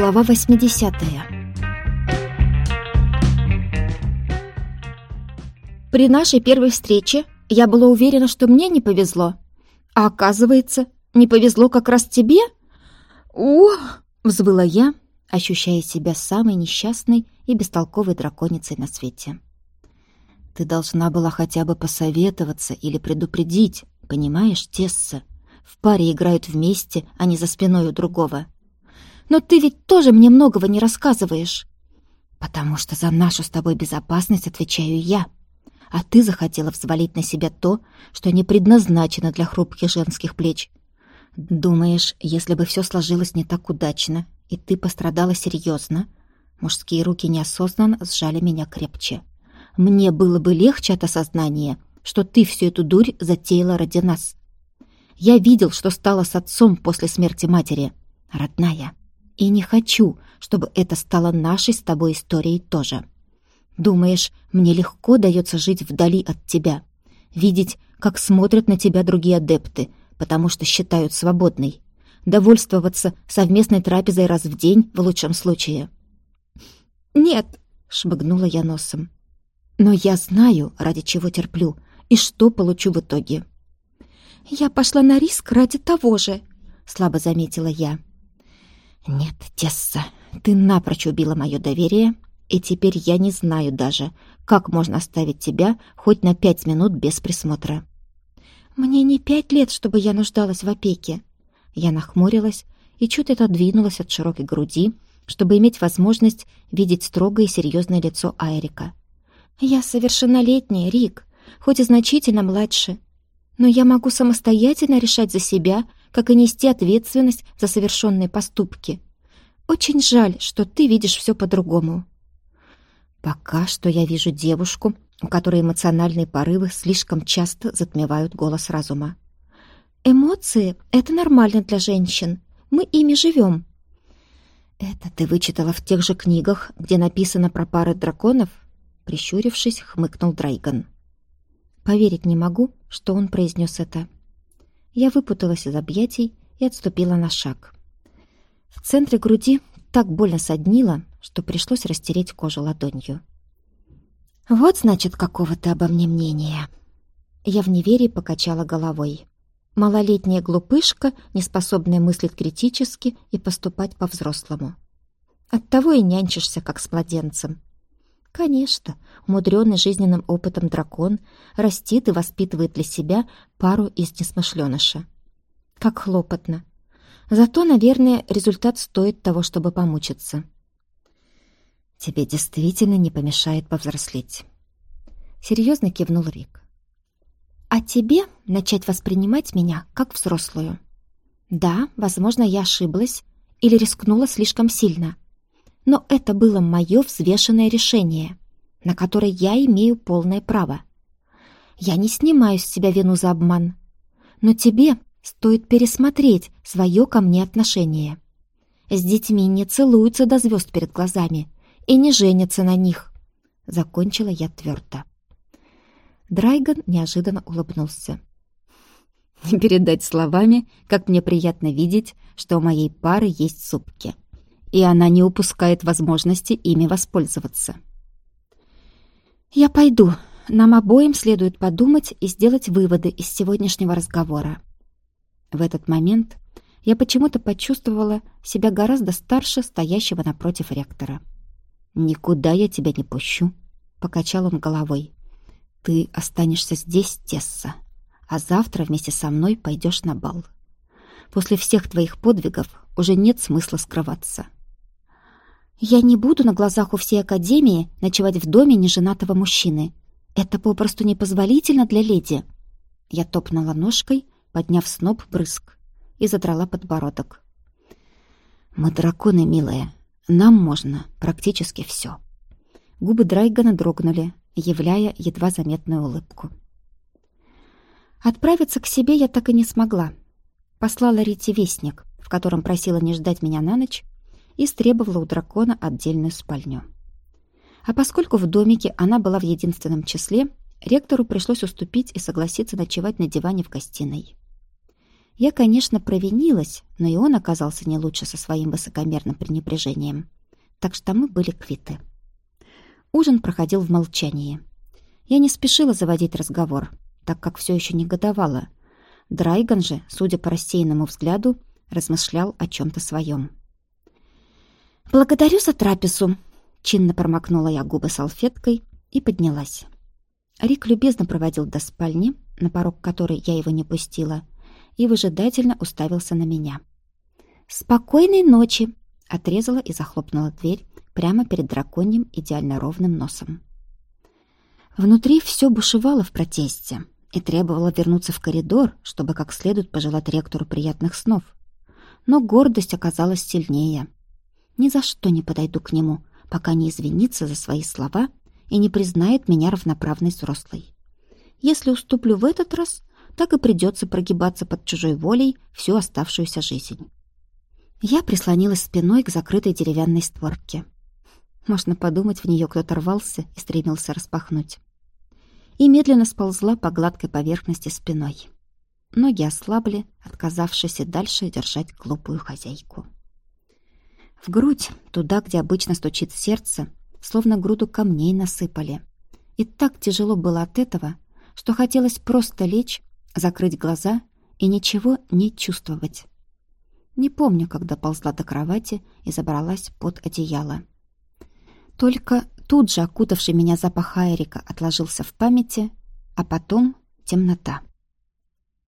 Глава 80 При нашей первой встрече я была уверена, что мне не повезло. А оказывается, не повезло как раз тебе? Ух! взвыла я, ощущая себя самой несчастной и бестолковой драконицей на свете. Ты должна была хотя бы посоветоваться или предупредить, понимаешь, Тесса? В паре играют вместе, а не за спиной у другого. Но ты ведь тоже мне многого не рассказываешь. Потому что за нашу с тобой безопасность отвечаю я. А ты захотела взвалить на себя то, что не предназначено для хрупких женских плеч. Думаешь, если бы все сложилось не так удачно, и ты пострадала серьезно, мужские руки неосознанно сжали меня крепче. Мне было бы легче от осознания, что ты всю эту дурь затеяла ради нас. Я видел, что стало с отцом после смерти матери. Родная. И не хочу, чтобы это стало нашей с тобой историей тоже. Думаешь, мне легко дается жить вдали от тебя? Видеть, как смотрят на тебя другие адепты, потому что считают свободной? Довольствоваться совместной трапезой раз в день, в лучшем случае? «Нет», — шмыгнула я носом. «Но я знаю, ради чего терплю и что получу в итоге». «Я пошла на риск ради того же», — слабо заметила я. «Нет, Тесса, ты напрочь убила мое доверие, и теперь я не знаю даже, как можно оставить тебя хоть на пять минут без присмотра». «Мне не пять лет, чтобы я нуждалась в опеке». Я нахмурилась и чуть отодвинулась от широкой груди, чтобы иметь возможность видеть строгое и серьезное лицо Айрика. «Я совершеннолетняя, Рик, хоть и значительно младше, но я могу самостоятельно решать за себя как и нести ответственность за совершенные поступки. Очень жаль, что ты видишь все по-другому. Пока что я вижу девушку, у которой эмоциональные порывы слишком часто затмевают голос разума. Эмоции — это нормально для женщин. Мы ими живем. Это ты вычитала в тех же книгах, где написано про пары драконов? Прищурившись, хмыкнул Драйган. Поверить не могу, что он произнес это. Я выпуталась из объятий и отступила на шаг. В центре груди так больно соднило, что пришлось растереть кожу ладонью. «Вот, значит, какого ты обо мне мнения!» Я в неверии покачала головой. Малолетняя глупышка, неспособная мыслить критически и поступать по-взрослому. Оттого и нянчишься, как с младенцем. Конечно, умудренный жизненным опытом дракон растит и воспитывает для себя пару из несмышленыша. Как хлопотно. Зато, наверное, результат стоит того, чтобы помучиться. Тебе действительно не помешает повзрослеть. Серьезно кивнул Рик. А тебе начать воспринимать меня как взрослую. Да, возможно, я ошиблась или рискнула слишком сильно — но это было мое взвешенное решение, на которое я имею полное право. Я не снимаю с себя вину за обман, но тебе стоит пересмотреть свое ко мне отношение. С детьми не целуются до звезд перед глазами и не женятся на них. Закончила я твердо. Драйган неожиданно улыбнулся. Не передать словами, как мне приятно видеть, что у моей пары есть супки и она не упускает возможности ими воспользоваться. «Я пойду. Нам обоим следует подумать и сделать выводы из сегодняшнего разговора». В этот момент я почему-то почувствовала себя гораздо старше стоящего напротив ректора. «Никуда я тебя не пущу», — покачал он головой. «Ты останешься здесь, Тесса, а завтра вместе со мной пойдешь на бал. После всех твоих подвигов уже нет смысла скрываться». Я не буду на глазах у всей Академии ночевать в доме неженатого мужчины. Это попросту непозволительно для леди. Я топнула ножкой, подняв сноп брызг, и задрала подбородок. «Мы драконы, милая. Нам можно практически все. Губы Драйгана дрогнули, являя едва заметную улыбку. Отправиться к себе я так и не смогла. Послала Рите вестник, в котором просила не ждать меня на ночь, и стребовала у дракона отдельную спальню. А поскольку в домике она была в единственном числе, ректору пришлось уступить и согласиться ночевать на диване в гостиной. Я, конечно, провинилась, но и он оказался не лучше со своим высокомерным пренебрежением. Так что мы были квиты. Ужин проходил в молчании. Я не спешила заводить разговор, так как все еще негодовала. Драйган же, судя по рассеянному взгляду, размышлял о чем-то своем. «Благодарю за трапезу!» Чинно промокнула я губы салфеткой и поднялась. Рик любезно проводил до спальни, на порог которой я его не пустила, и выжидательно уставился на меня. «Спокойной ночи!» — отрезала и захлопнула дверь прямо перед драконьим идеально ровным носом. Внутри все бушевало в протесте и требовало вернуться в коридор, чтобы как следует пожелать ректору приятных снов. Но гордость оказалась сильнее. Ни за что не подойду к нему, пока не извинится за свои слова и не признает меня равноправной взрослой. Если уступлю в этот раз, так и придется прогибаться под чужой волей всю оставшуюся жизнь. Я прислонилась спиной к закрытой деревянной створке. Можно подумать, в нее кто-то рвался и стремился распахнуть. И медленно сползла по гладкой поверхности спиной. Ноги ослабли, отказавшись и дальше держать глупую хозяйку. В грудь, туда, где обычно стучит сердце, словно груду камней насыпали. И так тяжело было от этого, что хотелось просто лечь, закрыть глаза и ничего не чувствовать. Не помню, когда ползла до кровати и забралась под одеяло. Только тут же окутавший меня запах Айрика отложился в памяти, а потом темнота.